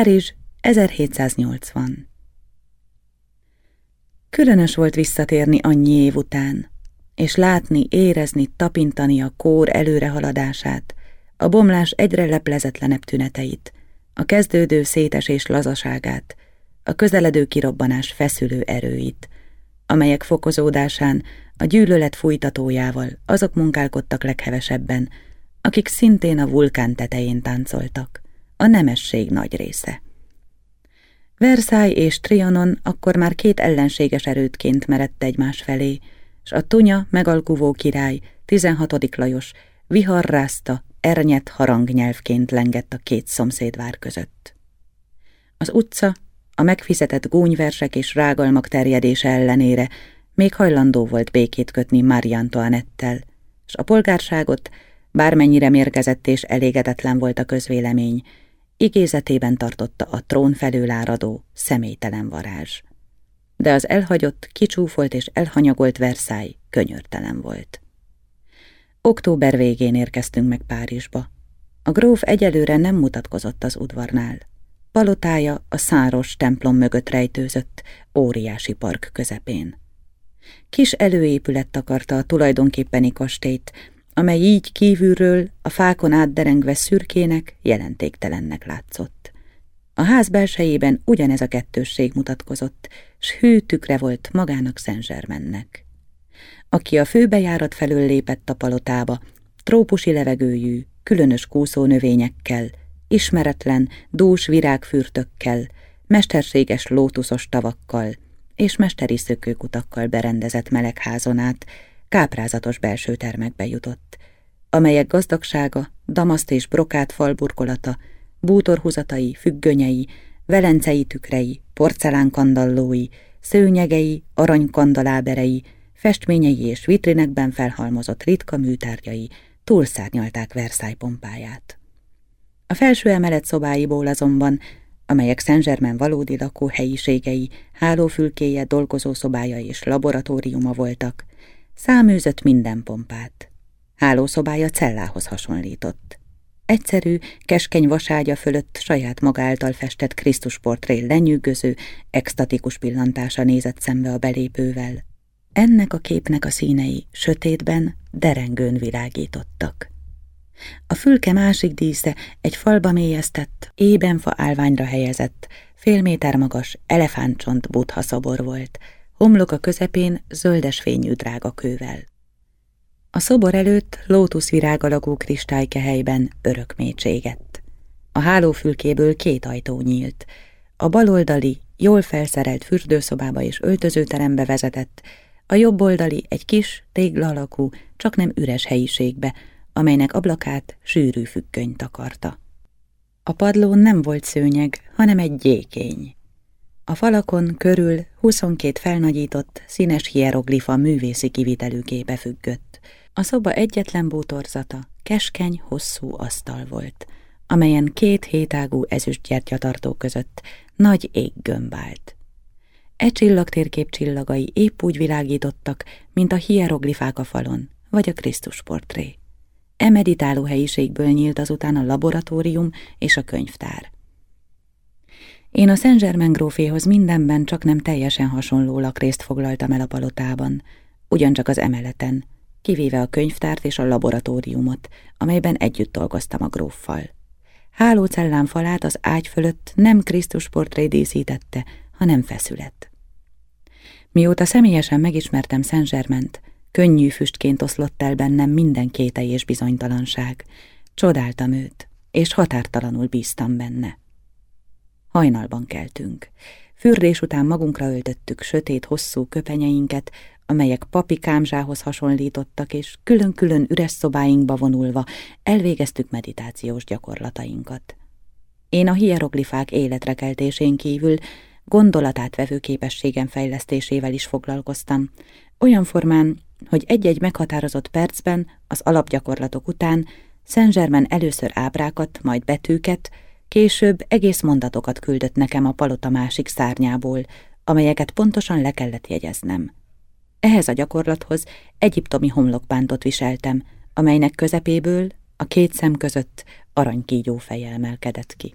Párizs 1780 Különös volt visszatérni annyi év után, és látni, érezni, tapintani a kór előrehaladását, a bomlás egyre leplezetlenebb tüneteit, a kezdődő szétesés lazaságát, a közeledő kirobbanás feszülő erőit, amelyek fokozódásán a gyűlölet fújtatójával azok munkálkodtak leghevesebben, akik szintén a vulkán tetején táncoltak, a nemesség nagy része. Versailles és Trianon akkor már két ellenséges erődként merett egymás felé, s a tunya megalkuvó király, 16. Lajos, viharrázta, ernyet harangnyelvként lengett a két szomszédvár között. Az utca, a megfizetett gúnyversek és rágalmak terjedése ellenére még hajlandó volt békét kötni Marie Antoinettel, s a polgárságot, bármennyire mérgezett és elégedetlen volt a közvélemény, igézetében tartotta a trón felől áradó, személytelen varázs. De az elhagyott, kicsúfolt és elhanyagolt Versailles könyörtelen volt. Október végén érkeztünk meg Párizsba. A gróf egyelőre nem mutatkozott az udvarnál. Palotája a száros templom mögött rejtőzött, óriási park közepén. Kis előépület takarta a tulajdonképpeni kastélyt, amely így kívülről a fákon átderengve szürkének, jelentéktelennek látszott. A ház belsejében ugyanez a kettősség mutatkozott, s hű volt magának Szent Aki a főbejárat felől lépett a palotába, trópusi levegőjű, különös kúszó növényekkel, ismeretlen, dús virágfürtökkel, mesterséges lótuszos tavakkal és mesteri szökőkutakkal berendezett melegházon át, káprázatos belső termekbe jutott, amelyek gazdagsága, damaszt és brokát falburkolata, bútorhuzatai, függönyei, velencei tükrei, porcelánkandallói, szőnyegei, aranykandaláberei, festményei és vitrinekben felhalmozott ritka műtárgyai túlszárnyalták Versailles pompáját. A felső emelet szobáiból azonban, amelyek Saint-Germain valódi lakóhelyiségei, hálófülkéje, dolgozószobája és laboratóriuma voltak, Száműzött minden pompát. Hálószobája cellához hasonlított. Egyszerű, keskeny vaságya fölött saját maga által festett Krisztus portré lenyűgöző, extatikus pillantása nézett szembe a belépővel. Ennek a képnek a színei sötétben, derengőn világítottak. A fülke másik dísze egy falba mélyeztett, ébenfa állványra helyezett, fél méter magas elefántcsont buddha szobor volt, homlok a közepén zöldes fényű drága kővel. A szobor előtt lótuszvirág alakú kristálykehelyben örök mélységett. A hálófülkéből két ajtó nyílt. A baloldali, jól felszerelt fürdőszobába és öltözőterembe vezetett, a jobboldali egy kis, tégla alakú, csak nem üres helyiségbe, amelynek ablakát sűrű függöny takarta. A padlón nem volt szőnyeg, hanem egy gyékény. A falakon körül 22 felnagyított, színes hieroglifa művészi kivitelű képe függött. A szoba egyetlen bútorzata keskeny, hosszú asztal volt, amelyen két hétágú ezüstgyertyatartó között nagy ég gömbált. E csillagtérkép csillagai épp úgy világítottak, mint a hieroglifák a falon, vagy a Krisztus portré. E meditáló helyiségből nyílt azután a laboratórium és a könyvtár. Én a Saint Germain gróféhoz mindenben csak nem teljesen hasonló lakrészt foglaltam el a palotában, ugyancsak az emeleten, kivéve a könyvtárt és a laboratóriumot, amelyben együtt dolgoztam a gróffal. Hálócellám falát az ágy fölött nem Krisztus portré díszítette, hanem feszület. Mióta személyesen megismertem Saint Germaint, könnyű füstként oszlott el bennem minden kétely és bizonytalanság. Csodáltam őt, és határtalanul bíztam benne. Hajnalban keltünk. Fürdés után magunkra öltöttük sötét, hosszú köpenyeinket, amelyek papi kámzsához hasonlítottak, és külön-külön üres szobáinkba vonulva elvégeztük meditációs gyakorlatainkat. Én a hieroglifák életrekeltésén kívül gondolatátvevő képességem fejlesztésével is foglalkoztam, olyan formán, hogy egy-egy meghatározott percben, az alapgyakorlatok után Szent először ábrákat, majd betűket, Később egész mondatokat küldött nekem a palota másik szárnyából, amelyeket pontosan le kellett jegyeznem. Ehhez a gyakorlathoz egyiptomi homlokbántot viseltem, amelynek közepéből a két szem között aranykígyó feje emelkedett ki.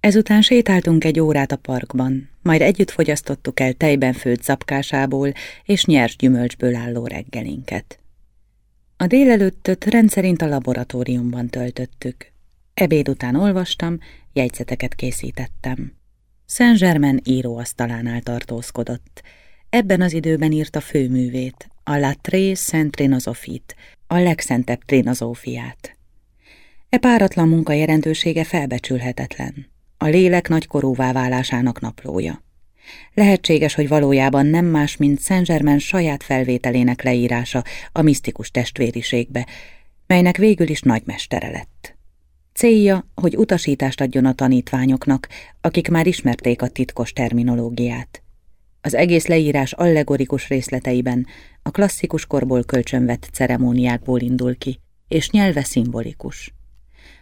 Ezután sétáltunk egy órát a parkban, majd együtt fogyasztottuk el tejben főtt zapkásából és nyers gyümölcsből álló reggelinket. A délelőttöt rendszerint a laboratóriumban töltöttük. Ebéd után olvastam, jegyzeteket készítettem. Saint-Germain íróasztalánál tartózkodott. Ebben az időben írta főművét, a La Tré Saint Trinozofit, a legszentebb trinozófiát. E páratlan munka jelentősége felbecsülhetetlen. A lélek nagykorúvá válásának naplója. Lehetséges, hogy valójában nem más, mint Saint-Germain saját felvételének leírása a misztikus testvériségbe, melynek végül is nagymestere lett. Célja, hogy utasítást adjon a tanítványoknak, akik már ismerték a titkos terminológiát. Az egész leírás allegorikus részleteiben a klasszikus korból kölcsönvett ceremóniákból indul ki, és nyelve szimbolikus.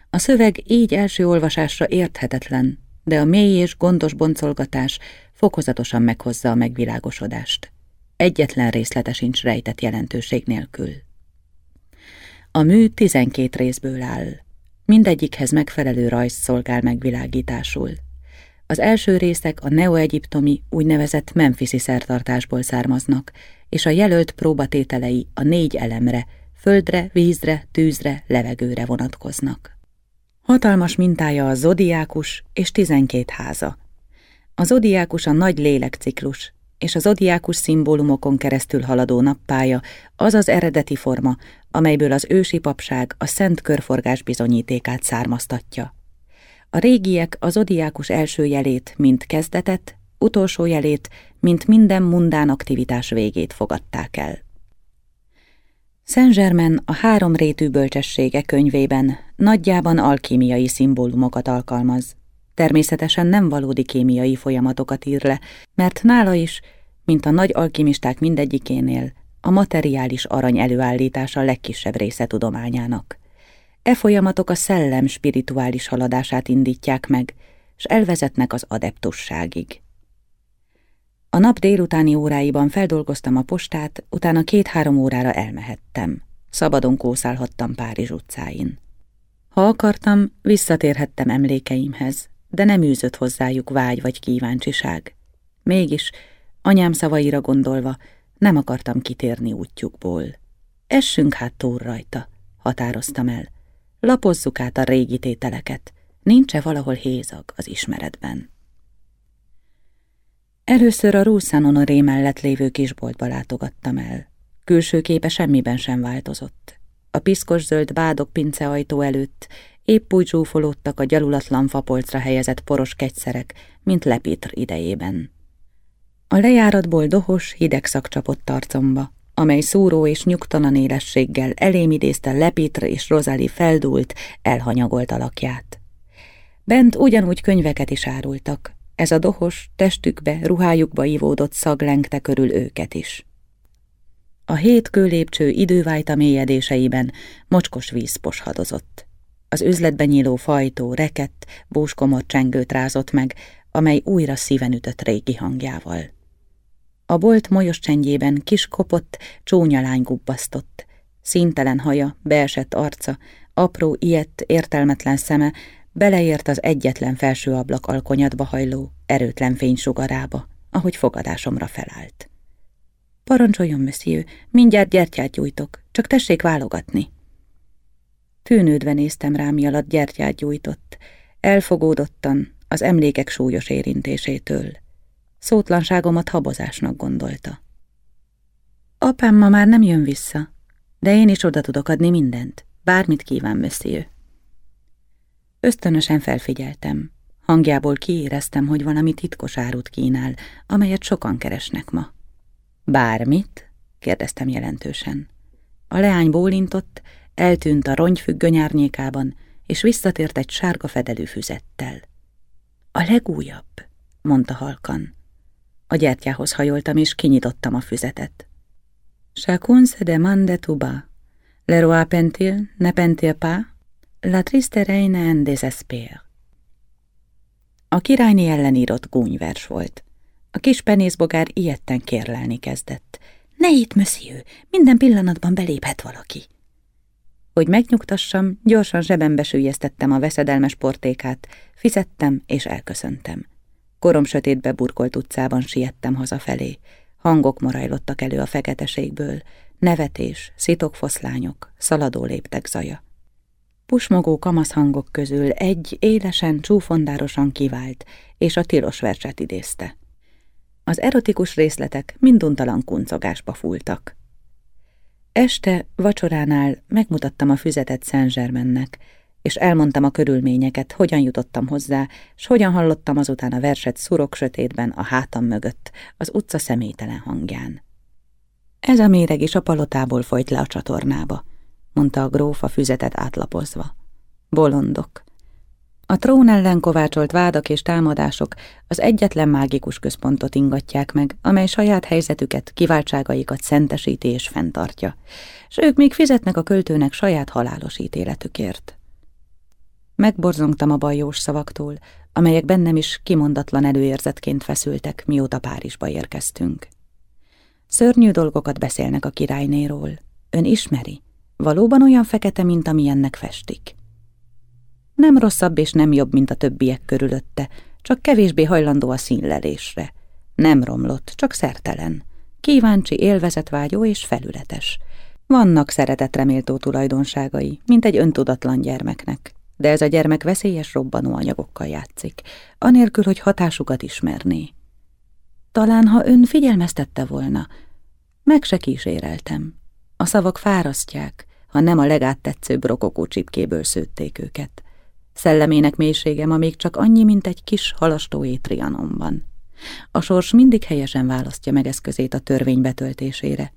A szöveg így első olvasásra érthetetlen, de a mély és gondos boncolgatás fokozatosan meghozza a megvilágosodást. Egyetlen részlete sincs rejtett jelentőség nélkül. A mű tizenkét részből áll. Mindegyikhez megfelelő rajz szolgál megvilágításul. Az első részek a neoegyiptomi úgynevezett Memphisi szertartásból származnak, és a jelölt próbatételei a négy elemre, földre, vízre, tűzre, levegőre vonatkoznak. Hatalmas mintája a zodiákus és tizenkét háza. A zodiákus a nagy lélekciklus, és a zodiákus szimbólumokon keresztül haladó nappája az az eredeti forma, amelyből az ősi papság a szent körforgás bizonyítékát származtatja. A régiek a zodiákus első jelét, mint kezdetet, utolsó jelét, mint minden mundán aktivitás végét fogadták el. Saint-Germain a három rétű bölcsessége könyvében nagyjában alkímiai szimbólumokat alkalmaz. Természetesen nem valódi kémiai folyamatokat ír le, mert nála is, mint a nagy alkimisták mindegyikénél, a materiális arany előállítása a legkisebb része tudományának. E folyamatok a szellem spirituális haladását indítják meg, és elvezetnek az adeptusságig. A nap délutáni óráiban feldolgoztam a postát, utána két-három órára elmehettem. Szabadon kószálhattam Párizs utcáin. Ha akartam, visszatérhettem emlékeimhez, de nem űzött hozzájuk vágy vagy kíváncsiság. Mégis, anyám szavaira gondolva, nem akartam kitérni útjukból. Essünk hát túl rajta, határoztam el. Lapozzuk át a régi tételeket. Nincs-e valahol hézag az ismeretben? Először a Rúszán Honoré mellett lévő kisboltba látogattam el. Külső képe semmiben sem változott. A piszkos zöld bádok pinceajtó előtt épp úgy zsúfolódtak a gyalulatlan fapolcra helyezett poros kegyszerek, mint Lepitr idejében. A lejáratból dohos, hideg szak csapott arcomba, amely szúró és nyugtalan élességgel elém idézte Lepitr és Rozali feldúlt, elhanyagolt alakját. Bent ugyanúgy könyveket is árultak, ez a dohos, testükbe, ruhájukba ivódott szag lengte körül őket is. A hét kőlépcső idővájta mélyedéseiben mocskos víz poshadozott. Az üzletben nyíló fajtó, rekett, búskomor csengőt rázott meg, amely újra szíven ütött régi hangjával. A bolt molyos csendjében kis kopott, csúnya lány gubbasztott. Színtelen haja, beesett arca, apró, ilyet, értelmetlen szeme beleért az egyetlen felső ablak alkonyatba hajló, erőtlen fénysugarába, ahogy fogadásomra felállt. Parancsoljon, monsieur, mindjárt gyertyát gyújtok, csak tessék válogatni. Tűnődve néztem rá, mi alatt gyertyát gyújtott, elfogódottan, az emlékek súlyos érintésétől. Szótlanságomat habozásnak gondolta. Apám ma már nem jön vissza, de én is oda tudok adni mindent, bármit kíván, monsieur. Ösztönösen felfigyeltem. Hangjából kiéreztem, hogy valami titkos árut kínál, amelyet sokan keresnek ma. Bármit? kérdeztem jelentősen. A leány bólintott, eltűnt a rongyfüggöny árnyékában, és visszatért egy sárga fedelű füzettel. A legújabb, mondta halkan. A gyertyához hajoltam, és kinyitottam a füzetet. Chacun se demande tout bas. Le roi pentil, ne pentil pas? La triste reine en désespère. A királyné ellen írott gúnyvers volt. A kis penészbogár ilyetten kérlelni kezdett. Ne itt, monsieur, minden pillanatban beléphet valaki. Hogy megnyugtassam, gyorsan zsebembe sűjjesztettem a veszedelmes portékát, fizettem és elköszöntem. Korom sötétbe burkolt utcában siettem hazafelé. Hangok morajlottak elő a feketeségből, nevetés, szitokfoszlányok, szaladó léptek zaja. Pusmogó kamasz hangok közül egy élesen, csúfondárosan kivált, és a tilos verset idézte. Az erotikus részletek minduntalan kuncogásba fúltak. Este vacsoránál megmutattam a füzetet Saint-Germainnek, és elmondtam a körülményeket, hogyan jutottam hozzá, s hogyan hallottam azután a verset szurok sötétben a hátam mögött, az utca személytelen hangján. Ez a méreg is a palotából folyt le a csatornába, mondta a gróf a füzetet átlapozva. Bolondok. A trón ellen kovácsolt vádak és támadások az egyetlen mágikus központot ingatják meg, amely saját helyzetüket, kiváltságaikat szentesíti és fenntartja, s ők még fizetnek a költőnek saját halálos ítéletükért. Megborzongtam a bajós szavaktól, amelyek bennem is kimondatlan előérzetként feszültek, mióta Párizsba érkeztünk. Szörnyű dolgokat beszélnek a királynéról. Ön ismeri? Valóban olyan fekete, mint amilyennek festik. Nem rosszabb és nem jobb, mint a többiek körülötte, csak kevésbé hajlandó a színlelésre. Nem romlott, csak szertelen. Kíváncsi, élvezetvágyó és felületes. Vannak szeretetreméltó tulajdonságai, mint egy öntudatlan gyermeknek de ez a gyermek veszélyes robbanó anyagokkal játszik, anélkül, hogy hatásukat ismerné. Talán, ha ön figyelmeztette volna, meg se kíséreltem. A szavak fárasztják, ha nem a legáttetszőbb rokokó csipkéből szőtték őket. Szellemének mélysége ma még csak annyi, mint egy kis halastóé trianomban. A sors mindig helyesen választja meg eszközét a törvény betöltésére,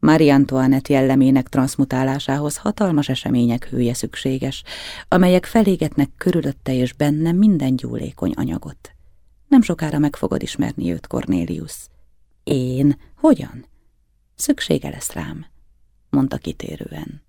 Marie Antoinette jellemének transmutálásához hatalmas események hője szükséges, amelyek felégetnek körülötte és benne minden gyúlékony anyagot. Nem sokára meg fogod ismerni őt, Cornelius. Én? Hogyan? Szüksége lesz rám, mondta kitérően.